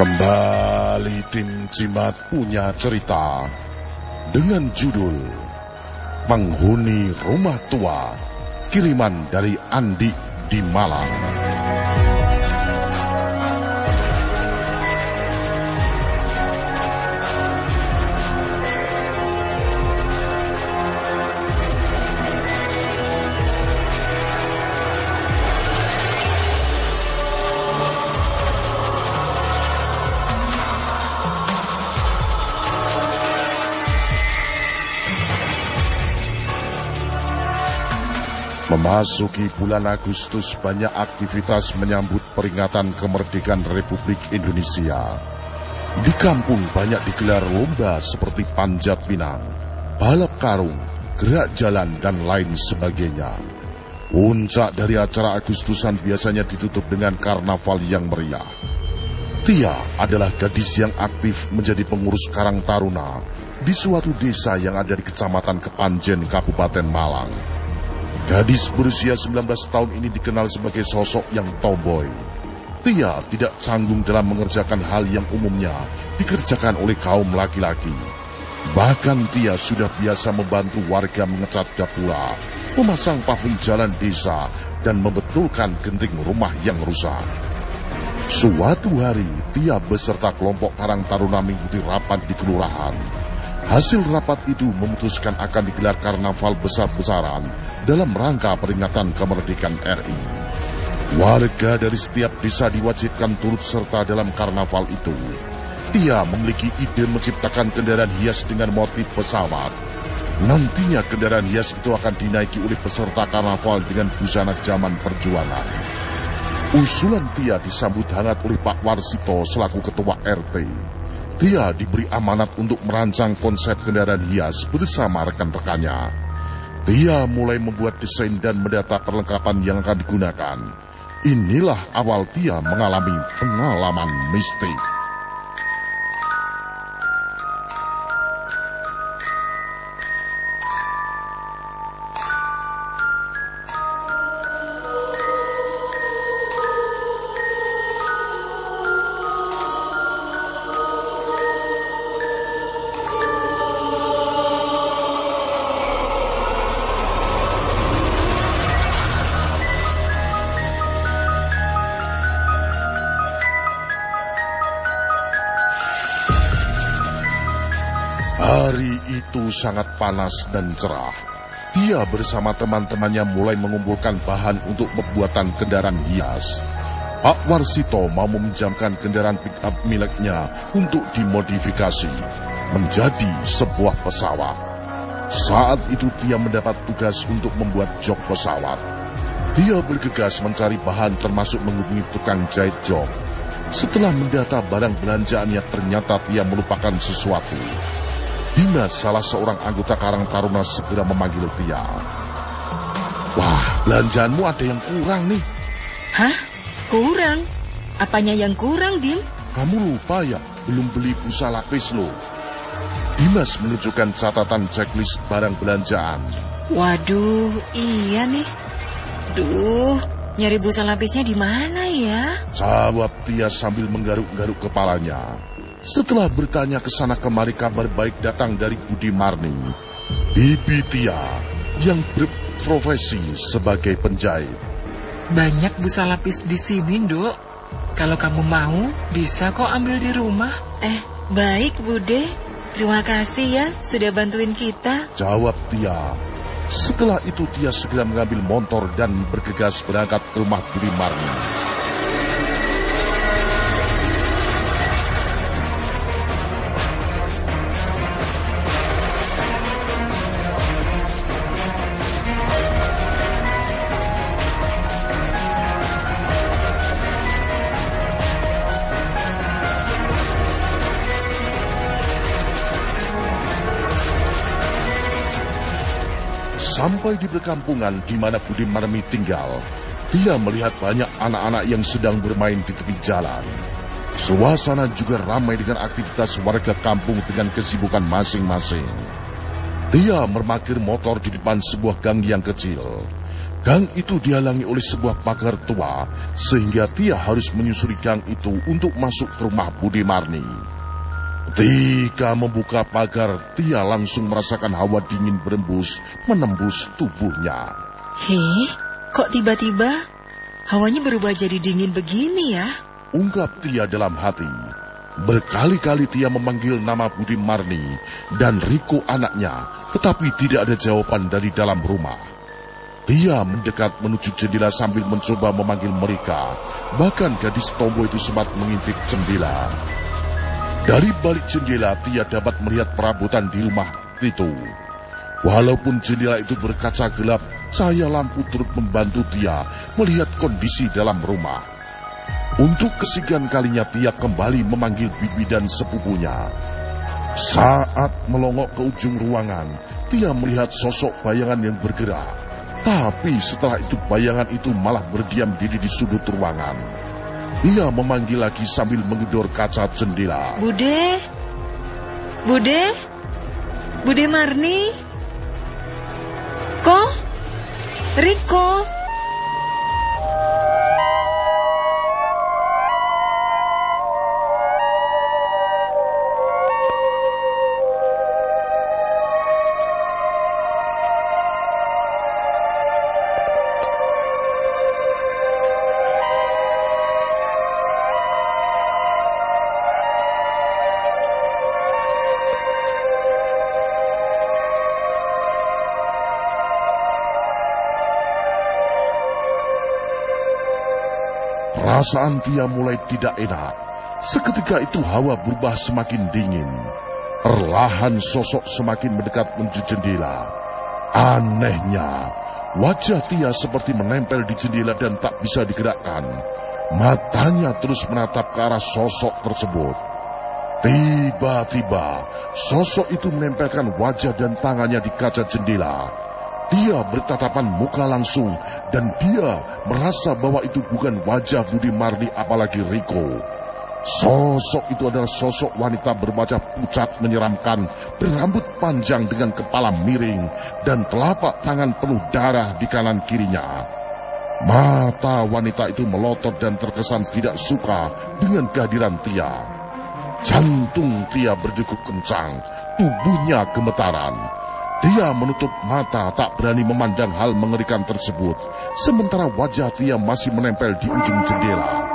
Kembali tim Cimat punya cerita dengan judul Penghuni Rumah Tua kiriman dari Andi di Malang. Memasuki bulan Agustus banyak aktivitas menyambut peringatan kemerdekaan Republik Indonesia. Di kampung banyak digelar lomba seperti panjat pinang, balap karung, gerak jalan, dan lain sebagainya. Puncak dari acara Agustusan biasanya ditutup dengan karnaval yang meriah. Tia adalah gadis yang aktif menjadi pengurus Karang Taruna di suatu desa yang ada di Kecamatan Kepanjen, Kabupaten Malang. Gadis berusia 19 tahun ini dikenal sebagai sosok yang tomboy. Tia tidak canggung dalam mengerjakan hal yang umumnya dikerjakan oleh kaum laki-laki. Bahkan Tia sudah biasa membantu warga mengecat gapura, memasang paving jalan desa, dan membetulkan genting rumah yang rusak. Suatu hari, Tia beserta kelompok Karang Taruna mengikuti rapat di kelurahan. Hasil rapat itu memutuskan akan digelar karnaval besar-besaran dalam rangka peringatan kemerdekaan RI. Warga dari setiap desa diwajibkan turut serta dalam karnaval itu. Dia memiliki ide menciptakan kendaraan hias dengan motif pesawat. Nantinya kendaraan hias itu akan dinaiki oleh peserta karnaval dengan busana zaman perjuangan. Usulan Tia disambut hangat oleh Pak Warsito selaku ketua RT. Dia diberi amanat untuk merancang konsep kendaraan hias bersama rekan-rekannya. Dia mulai membuat desain dan mendata perlengkapan yang akan digunakan. Inilah awal Tia mengalami pengalaman mistik. Sangat panas dan cerah. Dia bersama teman-temannya mulai mengumpulkan bahan untuk pembuatan kendaraan hias. Pak Warsito mau meminjamkan kendaraan pick-up miliknya untuk dimodifikasi menjadi sebuah pesawat. Saat itu dia mendapat tugas untuk membuat jok pesawat. Dia bergegas mencari bahan termasuk menghubungi tukang jahit jok. Setelah mendata barang belanjaannya ternyata dia melupakan sesuatu. Dinas salah seorang anggota Karang Taruna segera memanggil Tia. Wah, belanjaanmu ada yang kurang nih. Hah? Kurang? Apanya yang kurang, Dim? Kamu lupa ya, belum beli busa lapis lo. Dimas menunjukkan catatan checklist barang belanjaan. Waduh, iya nih. Duh, nyari busa lapisnya di mana ya? Jawab Tia sambil menggaruk-garuk kepalanya. Setelah bertanya ke sana kemari kabar baik datang dari Budi Marni. Bibi Tia yang berprofesi sebagai penjahit. Banyak busa lapis di sini, Dok. Kalau kamu mau, bisa kok ambil di rumah. Eh, baik, Bude. Terima kasih ya sudah bantuin kita. Jawab Tia. Setelah itu Tia segera mengambil motor dan bergegas berangkat ke rumah Budi Marni. Sampai di perkampungan di mana Budi Marmi tinggal, dia melihat banyak anak-anak yang sedang bermain di tepi jalan. Suasana juga ramai dengan aktivitas warga kampung dengan kesibukan masing-masing. Dia memarkir motor di depan sebuah gang yang kecil. Gang itu dihalangi oleh sebuah pagar tua, sehingga Tia harus menyusuri gang itu untuk masuk ke rumah Budi Marni. Ketika membuka pagar, Tia langsung merasakan hawa dingin berembus menembus tubuhnya. Hei, kok tiba-tiba hawanya berubah jadi dingin begini ya? Ungkap Tia dalam hati. Berkali-kali Tia memanggil nama Budi Marni dan Riko anaknya, tetapi tidak ada jawaban dari dalam rumah. Tia mendekat menuju jendela sambil mencoba memanggil mereka. Bahkan gadis tomboy itu sempat mengintip jendela. Dari balik jendela, Tia dapat melihat perabotan di rumah itu. Walaupun jendela itu berkaca gelap, cahaya lampu turut membantu Tia melihat kondisi dalam rumah. Untuk kesekian kalinya Tia kembali memanggil bibi dan sepupunya. Saat melongok ke ujung ruangan, Tia melihat sosok bayangan yang bergerak. Tapi setelah itu bayangan itu malah berdiam diri di sudut ruangan. Dia memanggil lagi sambil mengedor kaca jendela. Bude? Bude? Bude Marni? Ko? Riko? Perasaan dia mulai tidak enak. Seketika itu hawa berubah semakin dingin. Perlahan sosok semakin mendekat menuju jendela. Anehnya, wajah Tia seperti menempel di jendela dan tak bisa digerakkan. Matanya terus menatap ke arah sosok tersebut. Tiba-tiba, sosok itu menempelkan wajah dan tangannya di kaca jendela. Dia bertatapan muka langsung dan dia merasa bahwa itu bukan wajah Budi Mardi apalagi Riko. Sosok itu adalah sosok wanita berwajah pucat menyeramkan, berambut panjang dengan kepala miring dan telapak tangan penuh darah di kanan kirinya. Mata wanita itu melotot dan terkesan tidak suka dengan kehadiran Tia. Jantung Tia berdegup kencang, tubuhnya gemetaran. Dia menutup mata tak berani memandang hal mengerikan tersebut, sementara wajah dia masih menempel di ujung jendela.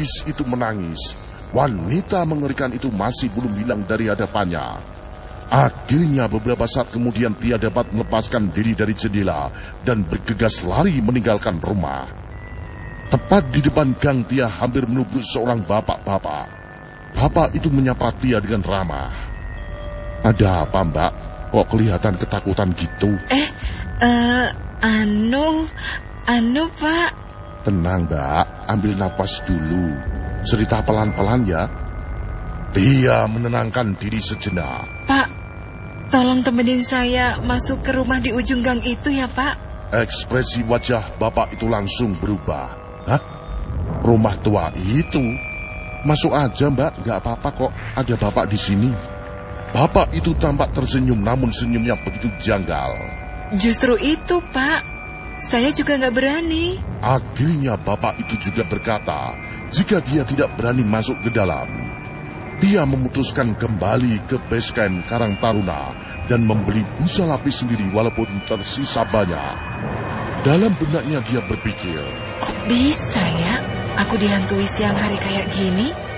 Gadis itu menangis. Wanita mengerikan itu masih belum hilang dari hadapannya. Akhirnya beberapa saat kemudian Tia dapat melepaskan diri dari jendela dan bergegas lari meninggalkan rumah. Tepat di depan gang Tia hampir menubuk seorang bapak-bapak. Bapak itu menyapa Tia dengan ramah. Ada apa mbak? Kok kelihatan ketakutan gitu? Eh, uh, anu, anu pak, Tenang, Mbak. Ambil napas dulu. Cerita pelan-pelan ya. Dia menenangkan diri sejenak. Pak, tolong temenin saya masuk ke rumah di ujung gang itu ya, Pak. Ekspresi wajah Bapak itu langsung berubah. Hah? Rumah tua itu? Masuk aja, Mbak. Gak apa-apa kok. Ada Bapak di sini. Bapak itu tampak tersenyum, namun senyumnya begitu janggal. Justru itu, Pak. Saya juga nggak berani. Akhirnya bapak itu juga berkata, jika dia tidak berani masuk ke dalam. Dia memutuskan kembali ke base camp Karang Taruna dan membeli busa lapis sendiri walaupun tersisa banyak. Dalam benaknya dia berpikir, Kok bisa ya aku dihantui siang hari kayak gini?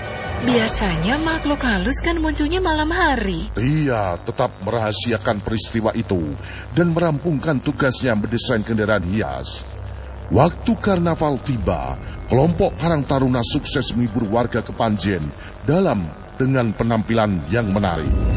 Biasanya makhluk halus kan munculnya malam hari. dia tetap merahasiakan peristiwa itu dan merampungkan tugasnya mendesain kendaraan hias. Waktu karnaval tiba, kelompok Karang Taruna sukses menghibur warga Kepanjen dalam dengan penampilan yang menarik.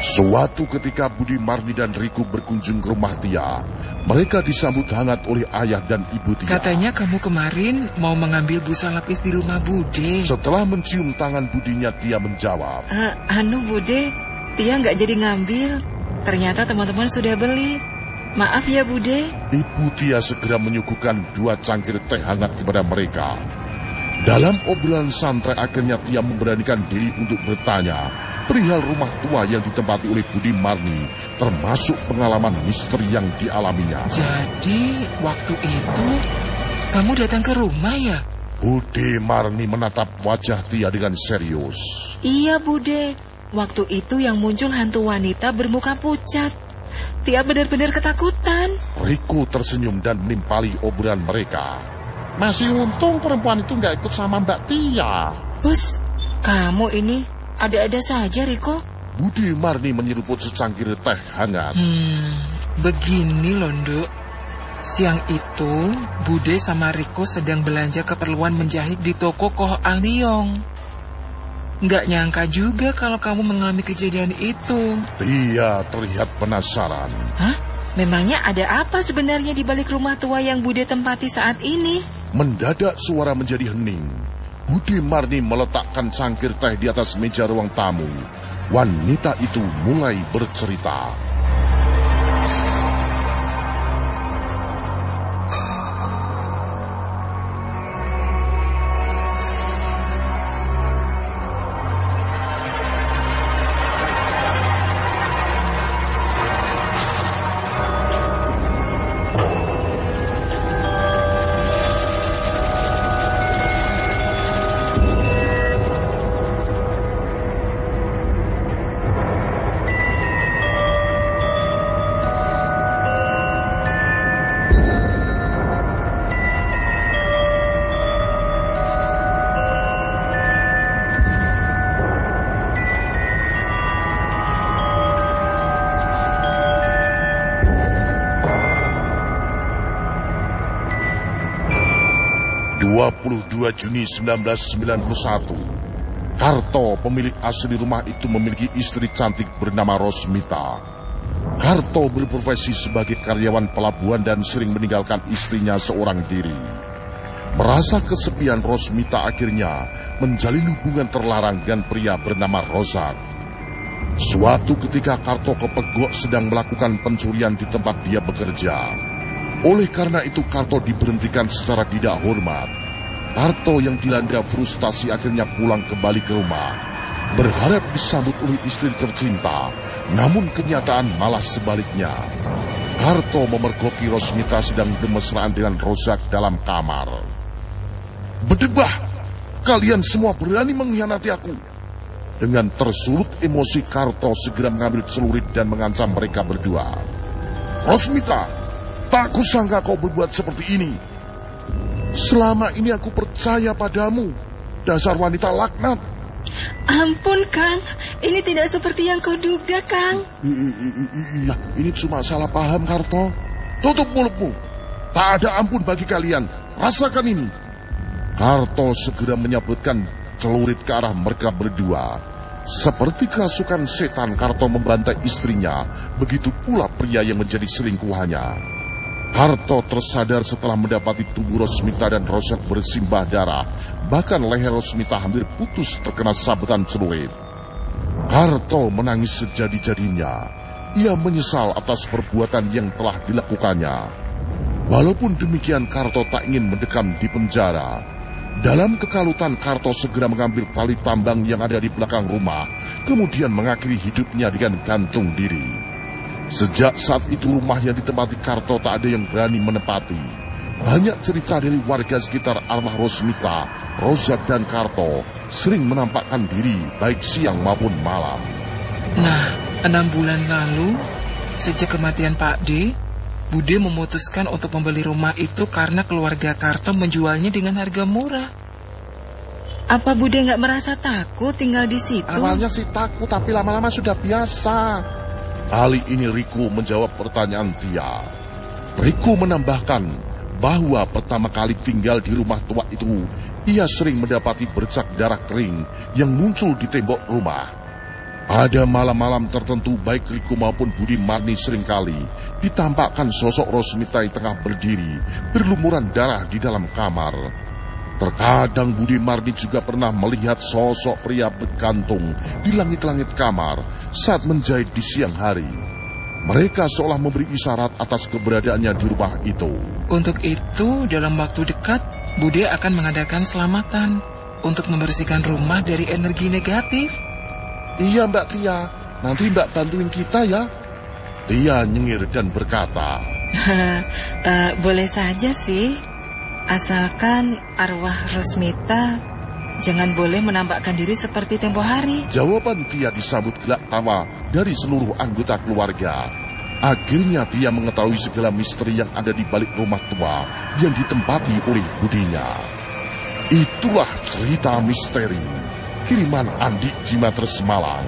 Suatu ketika Budi Marni dan Riku berkunjung ke rumah Tia, mereka disambut hangat oleh ayah dan ibu Tia. Katanya kamu kemarin mau mengambil busa lapis di rumah Bude. Setelah mencium tangan budinya, Tia menjawab. Eh, anu Bude, Tia nggak jadi ngambil. Ternyata teman-teman sudah beli. Maaf ya Bude. Ibu Tia segera menyuguhkan dua cangkir teh hangat kepada mereka. Dalam obrolan santai akhirnya Tia memberanikan diri untuk bertanya perihal rumah tua yang ditempati oleh Budi Marni, termasuk pengalaman misteri yang dialaminya. Jadi, waktu itu kamu datang ke rumah ya? Budi Marni menatap wajah Tia dengan serius. Iya Bude, waktu itu yang muncul hantu wanita bermuka pucat. Tia benar-benar ketakutan. Riko tersenyum dan menimpali obrolan mereka. Masih untung perempuan itu nggak ikut sama Mbak Tia. Hus, kamu ini ada-ada saja Riko. Budi Marni menyeruput secangkir teh hangat. Hmm, begini loh, Nduk. Siang itu, Bude sama Riko sedang belanja keperluan menjahit di toko Koh Aliong. Nggak nyangka juga kalau kamu mengalami kejadian itu. Tia terlihat penasaran. Hah? Memangnya ada apa sebenarnya di balik rumah tua yang Bude tempati saat ini? Mendadak suara menjadi hening. Budi Marni meletakkan cangkir teh di atas meja ruang tamu. Wanita itu mulai bercerita. ...22 Juni 1991... Karto, pemilik asli rumah itu memiliki istri cantik bernama Rosmita. Karto berprofesi sebagai karyawan pelabuhan dan sering meninggalkan istrinya seorang diri. Merasa kesepian Rosmita akhirnya menjalin hubungan terlarang dengan pria bernama Rozak. Suatu ketika Karto kepegok sedang melakukan pencurian di tempat dia bekerja. Oleh karena itu Karto diberhentikan secara tidak hormat. Karto yang dilanda frustasi akhirnya pulang kembali ke rumah. Berharap disambut oleh istri tercinta, namun kenyataan malah sebaliknya. Karto memergoki Rosmita sedang demesraan dengan Rozak dalam kamar. Berdebah, kalian semua berani mengkhianati aku. Dengan tersulut emosi Karto segera mengambil celurit dan mengancam mereka berdua. Rosmita, tak kusangka kau berbuat seperti ini. Selama ini aku percaya padamu. Dasar wanita laknat. Ampun Kang, ini tidak seperti yang kau duga Kang. Iya, ini cuma salah paham, Karto. Tutup mulutmu. Tak ada ampun bagi kalian. Rasakan ini. Karto segera menyabutkan celurit ke arah mereka berdua. Seperti kerasukan setan, Karto membantai istrinya. Begitu pula pria yang menjadi selingkuhannya. Karto tersadar setelah mendapati tubuh Rosmita dan Roset bersimbah darah. Bahkan leher Rosmita hampir putus terkena sabetan celurit. Karto menangis sejadi-jadinya. Ia menyesal atas perbuatan yang telah dilakukannya. Walaupun demikian Karto tak ingin mendekam di penjara. Dalam kekalutan Karto segera mengambil tali tambang yang ada di belakang rumah, kemudian mengakhiri hidupnya dengan gantung diri. Sejak saat itu rumah yang ditempati Karto tak ada yang berani menempati. Banyak cerita dari warga sekitar arwah Rosmita, Rozak dan Karto sering menampakkan diri baik siang maupun malam. Nah, enam bulan lalu, sejak kematian Pak D, Bude memutuskan untuk membeli rumah itu karena keluarga Karto menjualnya dengan harga murah. Apa Bude nggak merasa takut tinggal di situ? Awalnya sih takut, tapi lama-lama sudah biasa. Kali ini Riku menjawab pertanyaan Tia. Riku menambahkan bahwa pertama kali tinggal di rumah tua itu, ia sering mendapati bercak darah kering yang muncul di tembok rumah. Pada malam-malam tertentu baik Riku maupun Budi Marni sering kali ditampakkan sosok Rosmita yang tengah berdiri berlumuran darah di dalam kamar. Terkadang Budi Mardi juga pernah melihat sosok pria bergantung di langit-langit kamar saat menjahit di siang hari. Mereka seolah memberi isyarat atas keberadaannya di rumah itu. Untuk itu, dalam waktu dekat, Budi akan mengadakan selamatan untuk membersihkan rumah dari energi negatif. Iya Mbak Tia, nanti Mbak bantuin kita ya. Tia nyengir dan berkata. uh, boleh saja sih. Asalkan arwah Rosmita jangan boleh menampakkan diri seperti tempo hari. Jawaban Tia disambut gelak tawa dari seluruh anggota keluarga. Akhirnya Tia mengetahui segala misteri yang ada di balik rumah tua yang ditempati oleh budinya. Itulah cerita misteri kiriman Andi Jimater Semalang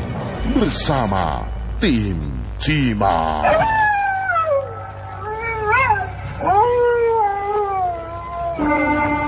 bersama tim Cimat. Thank you.